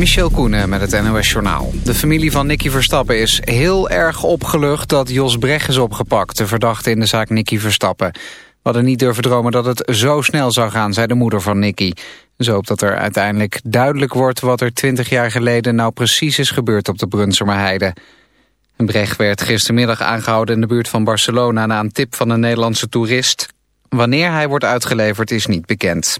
Michel Koenen met het NOS-journaal. De familie van Nicky Verstappen is heel erg opgelucht dat Jos Brecht is opgepakt... de verdachte in de zaak Nicky Verstappen. We hadden niet durven dromen dat het zo snel zou gaan, zei de moeder van Nicky. Zo hoopt dat er uiteindelijk duidelijk wordt wat er twintig jaar geleden... nou precies is gebeurd op de Brunsumerheide. Brecht werd gistermiddag aangehouden in de buurt van Barcelona... na een tip van een Nederlandse toerist. Wanneer hij wordt uitgeleverd is niet bekend.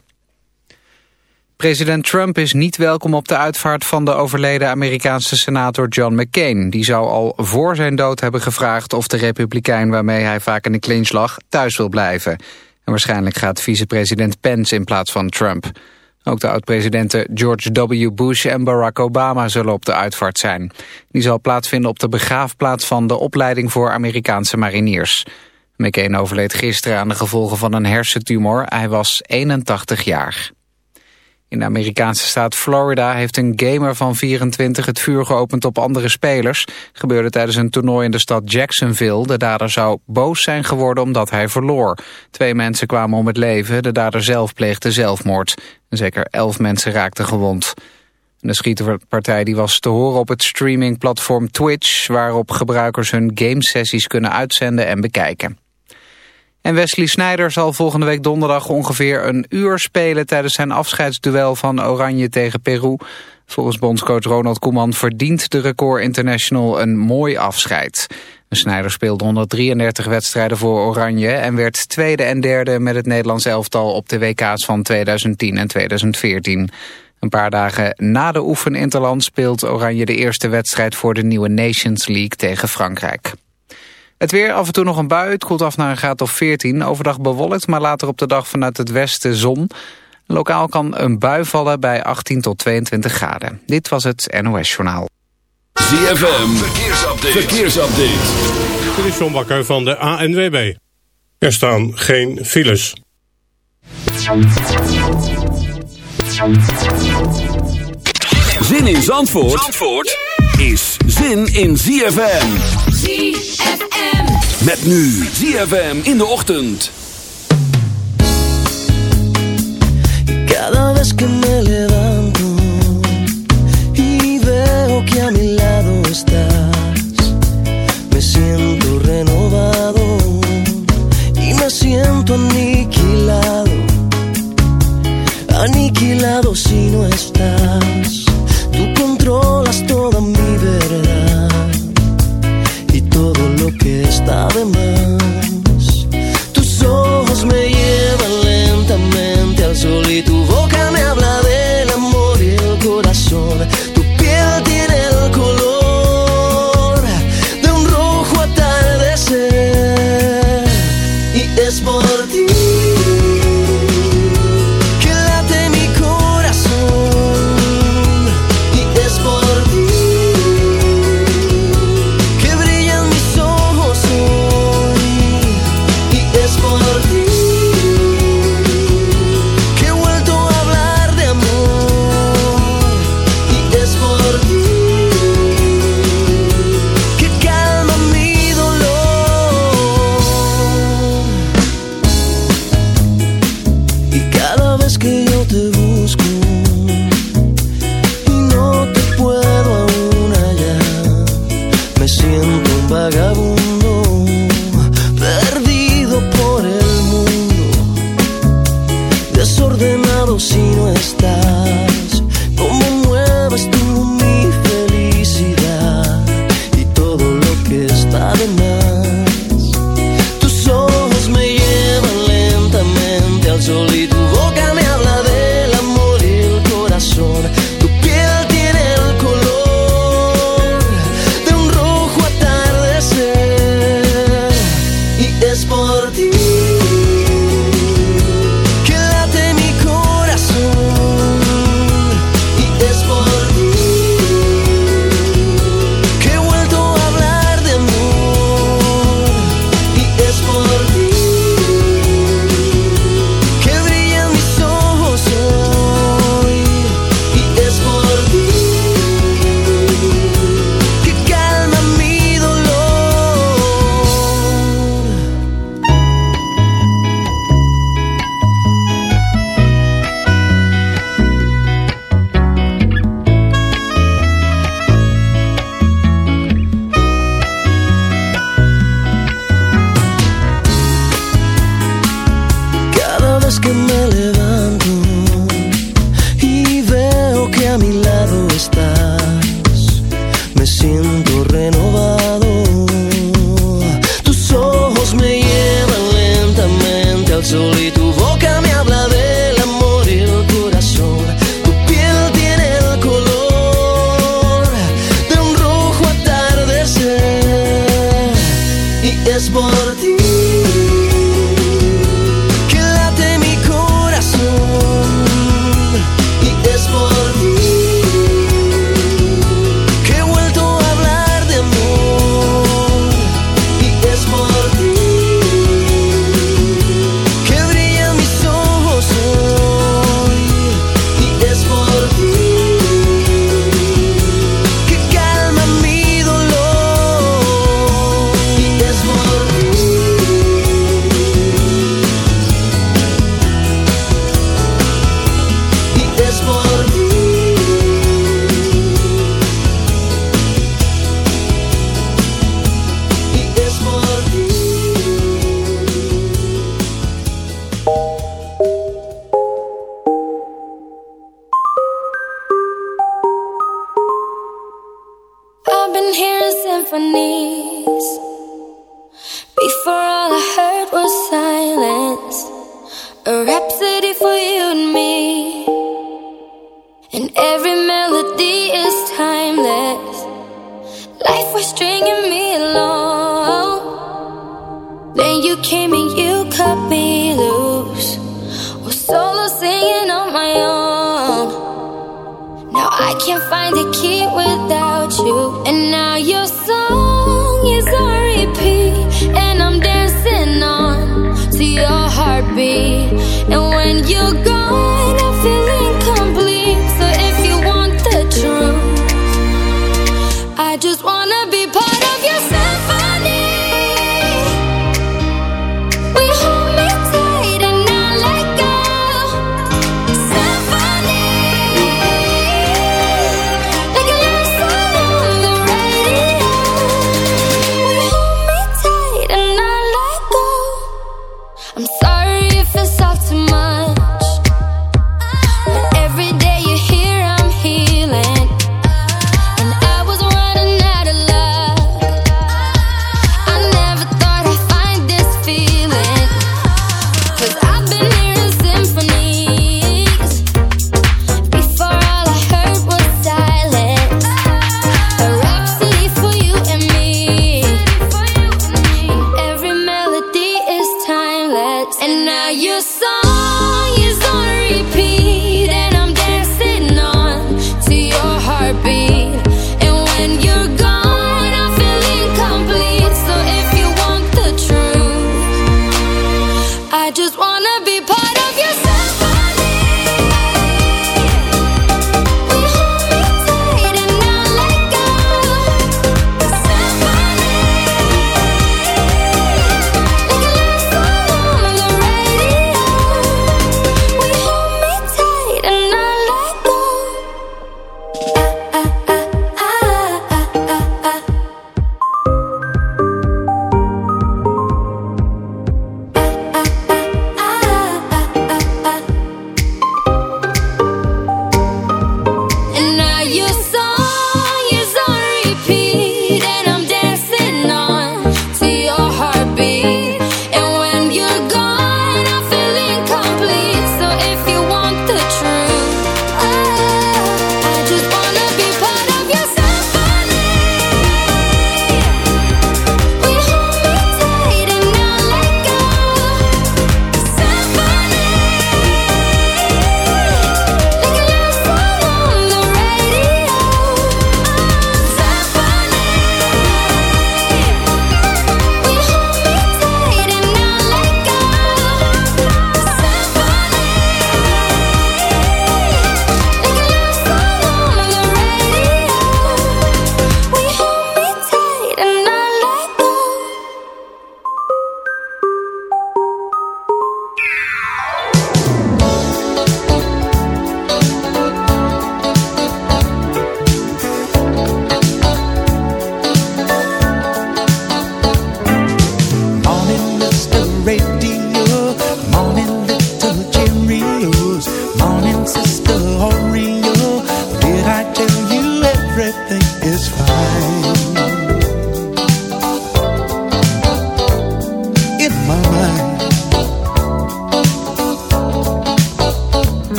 President Trump is niet welkom op de uitvaart van de overleden Amerikaanse senator John McCain. Die zou al voor zijn dood hebben gevraagd of de republikein waarmee hij vaak in de clinch lag thuis wil blijven. En waarschijnlijk gaat vicepresident Pence in plaats van Trump. Ook de oud-presidenten George W. Bush en Barack Obama zullen op de uitvaart zijn. Die zal plaatsvinden op de begraafplaats van de opleiding voor Amerikaanse mariniers. McCain overleed gisteren aan de gevolgen van een hersentumor. Hij was 81 jaar. In de Amerikaanse staat Florida heeft een gamer van 24 het vuur geopend op andere spelers. Gebeurde tijdens een toernooi in de stad Jacksonville. De dader zou boos zijn geworden omdat hij verloor. Twee mensen kwamen om het leven. De dader zelf pleegde zelfmoord. Zeker elf mensen raakten gewond. De schieterpartij die was te horen op het streamingplatform Twitch... waarop gebruikers hun gamesessies kunnen uitzenden en bekijken. En Wesley Sneijder zal volgende week donderdag ongeveer een uur spelen... tijdens zijn afscheidsduel van Oranje tegen Peru. Volgens bondscoach Ronald Koeman verdient de record international een mooi afscheid. Sneijder speelde 133 wedstrijden voor Oranje... en werd tweede en derde met het Nederlands elftal op de WK's van 2010 en 2014. Een paar dagen na de oefeninterland speelt Oranje de eerste wedstrijd... voor de nieuwe Nations League tegen Frankrijk. Het weer, af en toe nog een bui. Het koelt af naar een graad of 14. Overdag bewolkt, maar later op de dag vanuit het westen zon. Lokaal kan een bui vallen bij 18 tot 22 graden. Dit was het NOS Journaal. ZFM, verkeersupdate. verkeersupdate. Dit is John Bakker van de ANWB. Er staan geen files. Zin in Zandvoort? Zandvoort? is zin in ZFM. ZFM. Met nu ZFM in de ochtend. Cada vez que me levanto y veo que a mi lado estás, me siento renovado y me siento aniquilado, aniquilado si no estás. Tú controlas todo lo que está de más. Tus ojos me llevan lentamente al sol y tu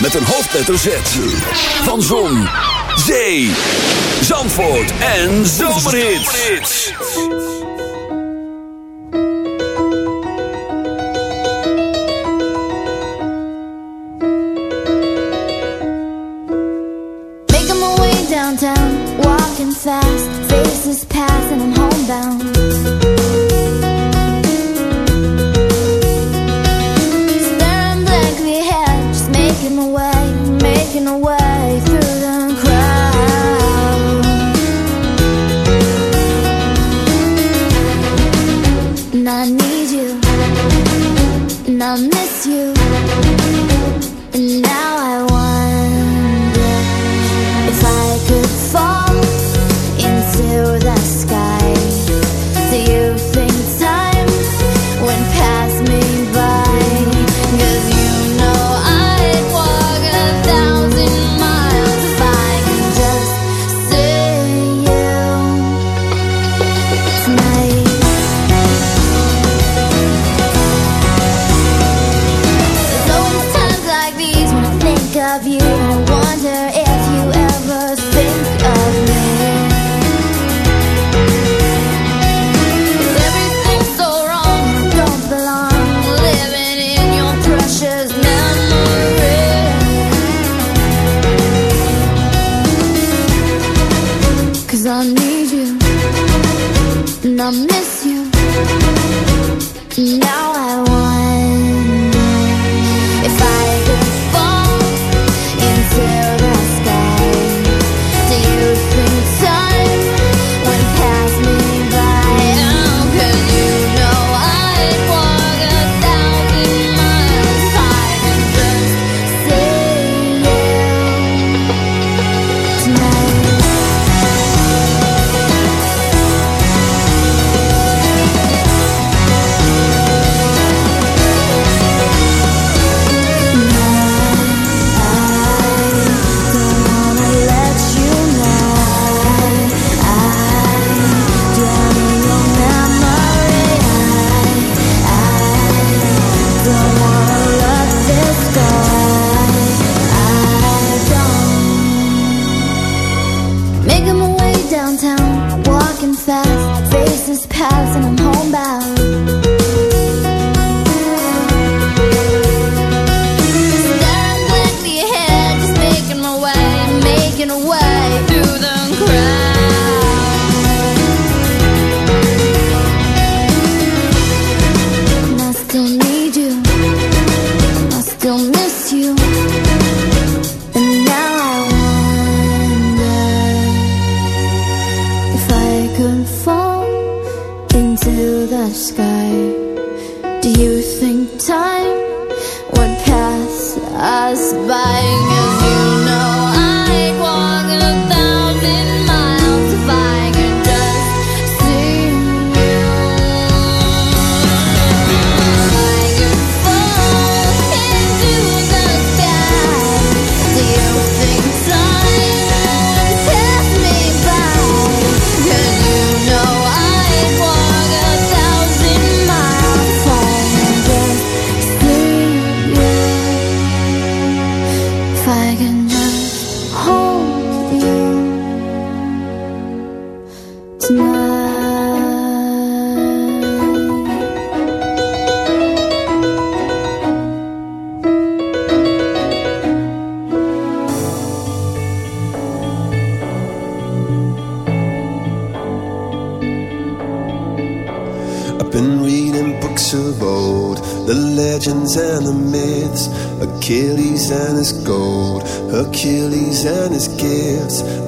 met een hoofdletter Z. Van Zon, Zee, Zandvoort en Zomerhits. Making my way downtown, walking fast,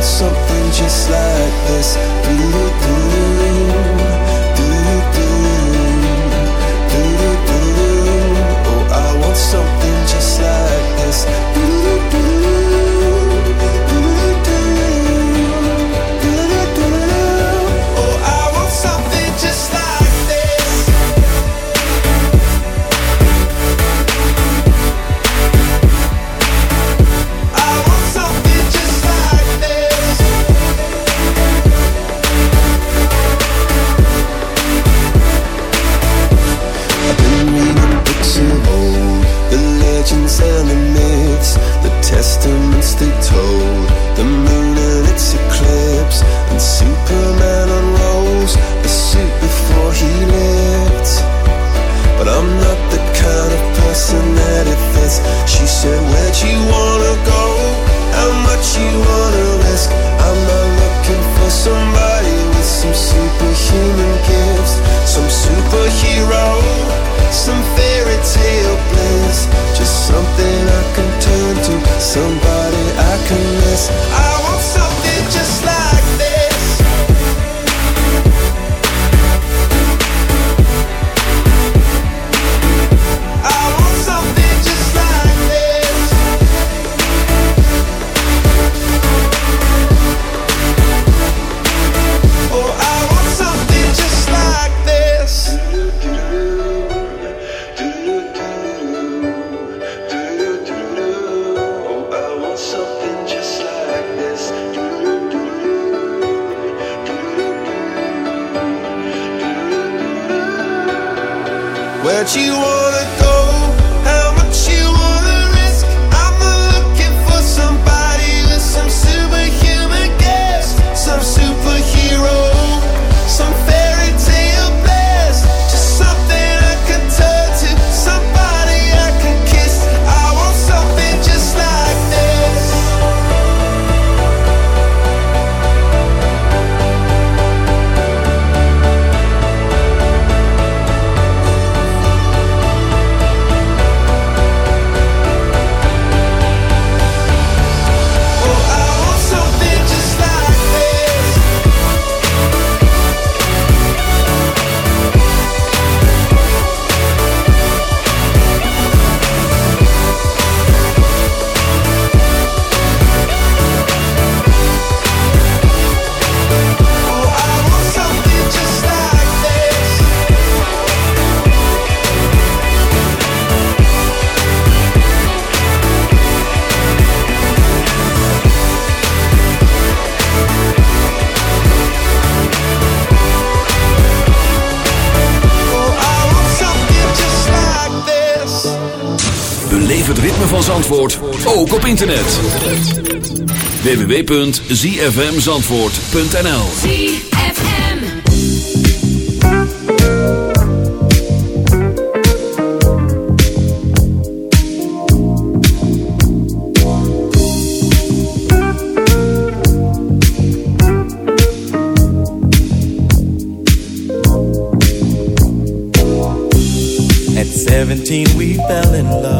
I want something just like this. Doo-doo-doo. something just like this. Ook op internet. www.zfmzandvoort.nl ZFM At 17 we fell in love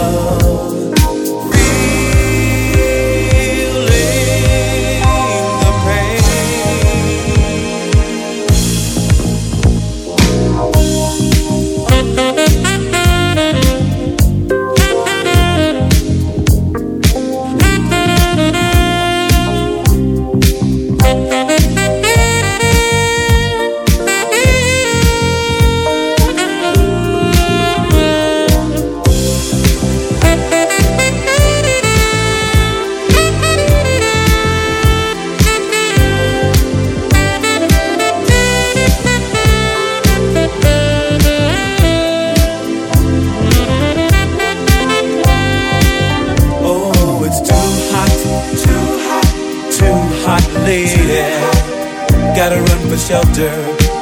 Shelter,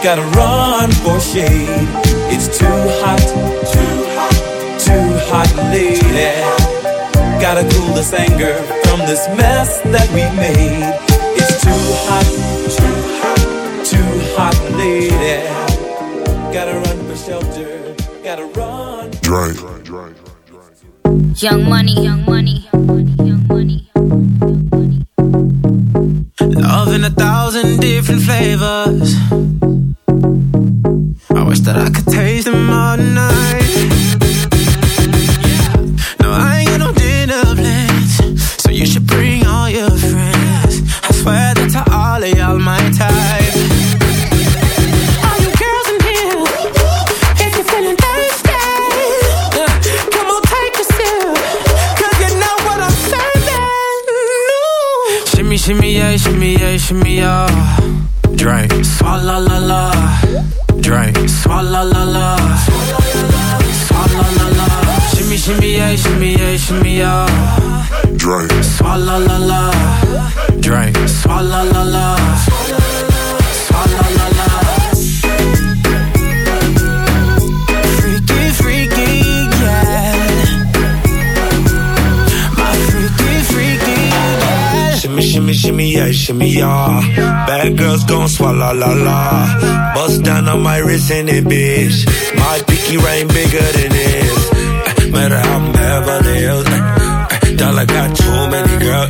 gotta run for shade. It's too hot, too hot, too hot, lady. Gotta cool this anger from this mess that we made. It's too hot, too hot, too hot, lady. Gotta run for shelter, gotta run. Drake. Young money, young money, young money. Love different flavors. I wish that I could taste them all night. Yeah, shimmy. Bad girls gon' swallow la la. Bust down on my wrist in it, bitch. My pinky ring bigger than this. Eh, Matter how I'm Beverly Hills. eh, eh, Dollar got too many girls.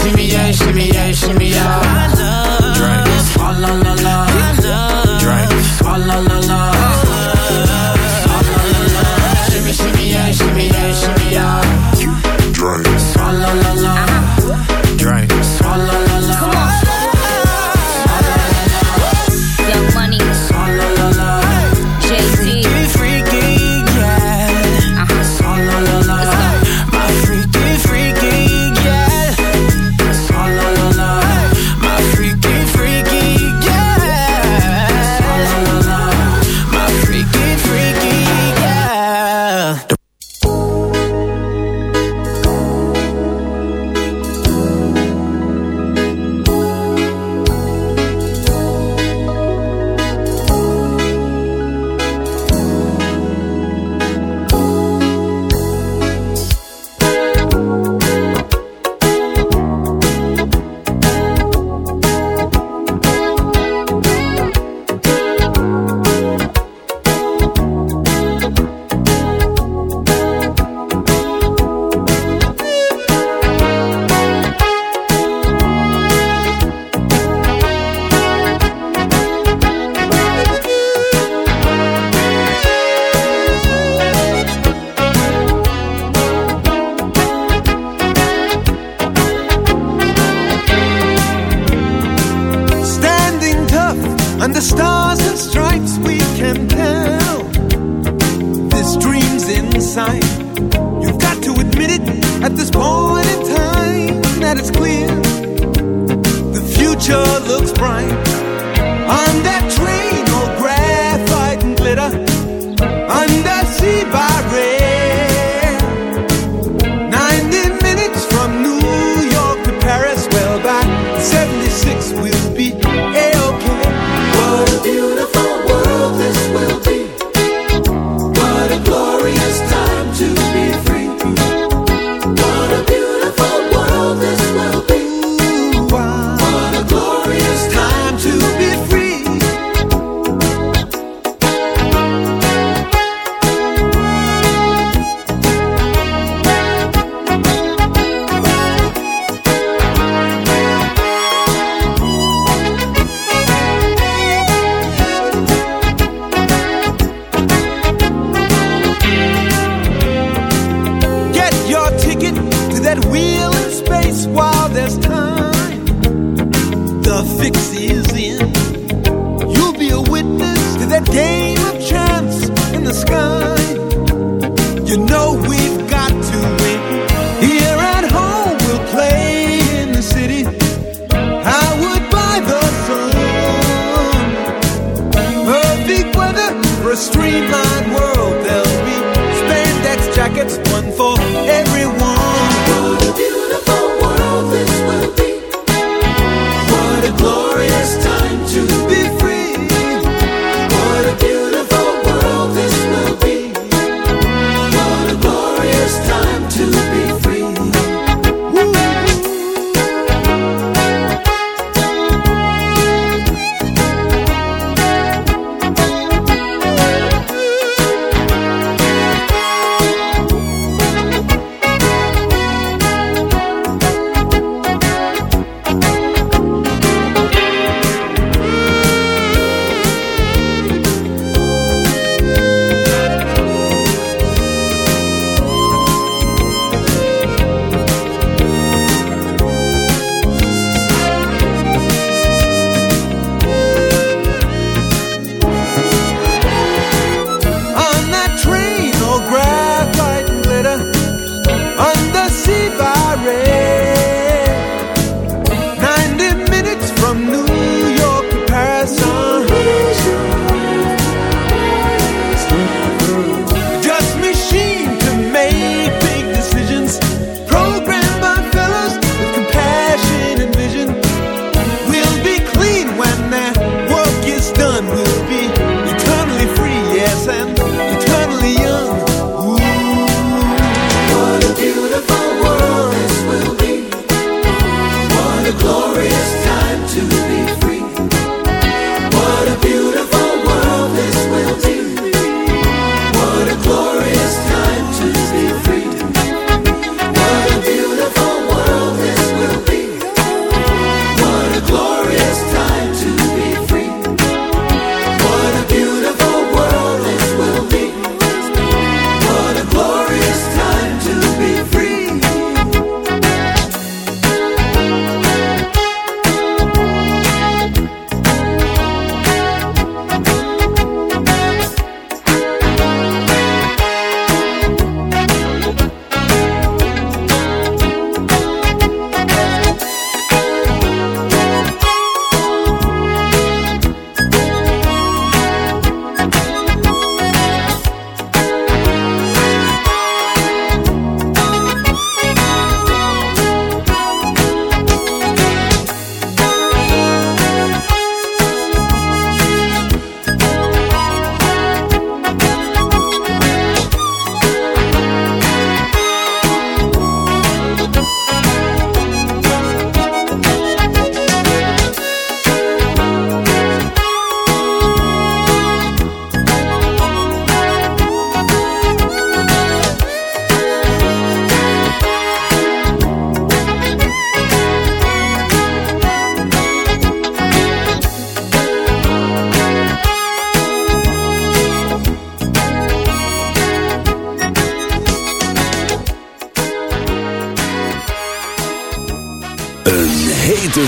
Shimmy, yeah, shimmy, yeah, shimmy, yeah. I love Drink. Oh, la, la, la. I love Drink. Oh, la, la, la. La, la, la. Shimmy, shimmy, yeah, shimmy, yeah, shimmy, yeah. Drink. Oh, la, la, la.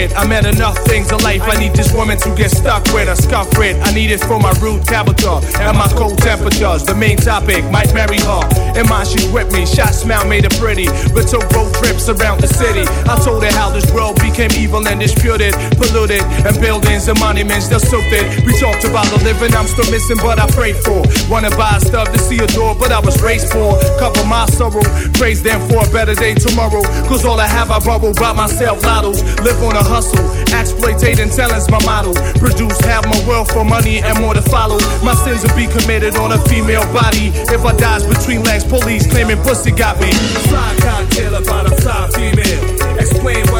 with. I met enough things in life. I need this woman to get stuck with, a scuff with. I need it for my rude character and my cold temperatures. The main topic might marry her. In mind, she's with me. Shot smile made her pretty. But took road trips around the city. I told her how this world became evil and disputed, polluted, and buildings and monuments they're stupid. We talked about the living I'm still missing, but I prayed for. Wanna buy stuff to see a door, but I was raised for. Cover my sorrow, praise them for a better day tomorrow. Cause all I have, I borrow by myself. Lottos, live on a hustle. Exploitating talent's my model. Produce half my wealth for money and more to follow. My sins will be committed on a female body. If I dies between legs, police claiming pussy got me. Fly cocktail about a fly female. Explain what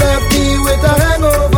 left me with a hangover.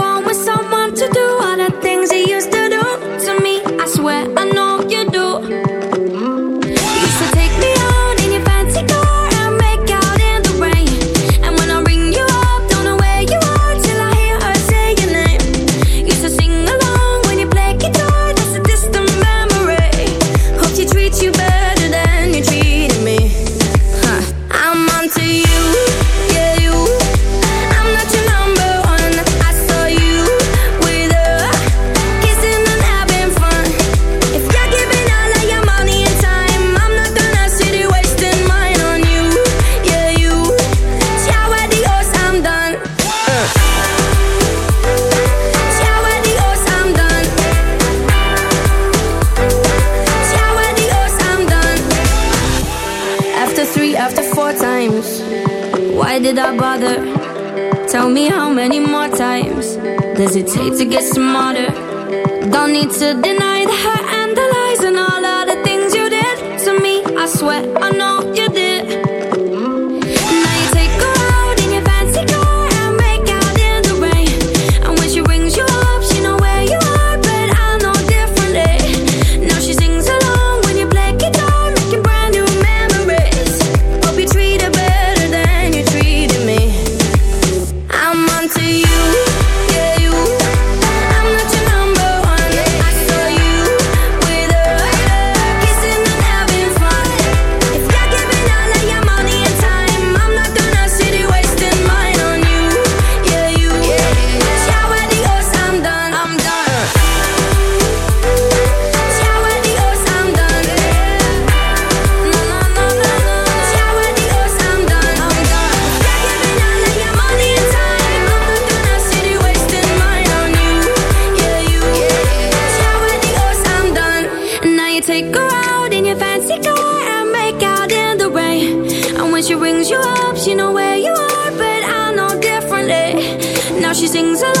stick around in your fancy car and make out in the rain. And when she rings you up, she know where you are, but I know differently. Eh? Now she sings along.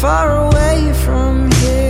far away from here.